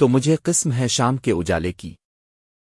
تو مجھے قسم ہے شام کے اجالے کی۔